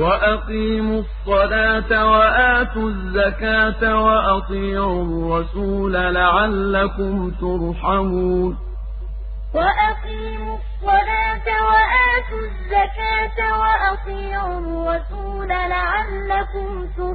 وَأَقِيمُوا الصَّلَاةَ وَآتُوا الزَّكَاةَ وَأَطِيعُوا الرَّسُولَ لَعَلَّكُمْ تُرْحَمُونَ. وَأَقِيمُوا الصَّلَاةَ وَآتُوا الزَّكَاةَ وَأَطِيعُوا الرَّسُولَ لَعَلَّكُمْ تُرْحَمُونَ.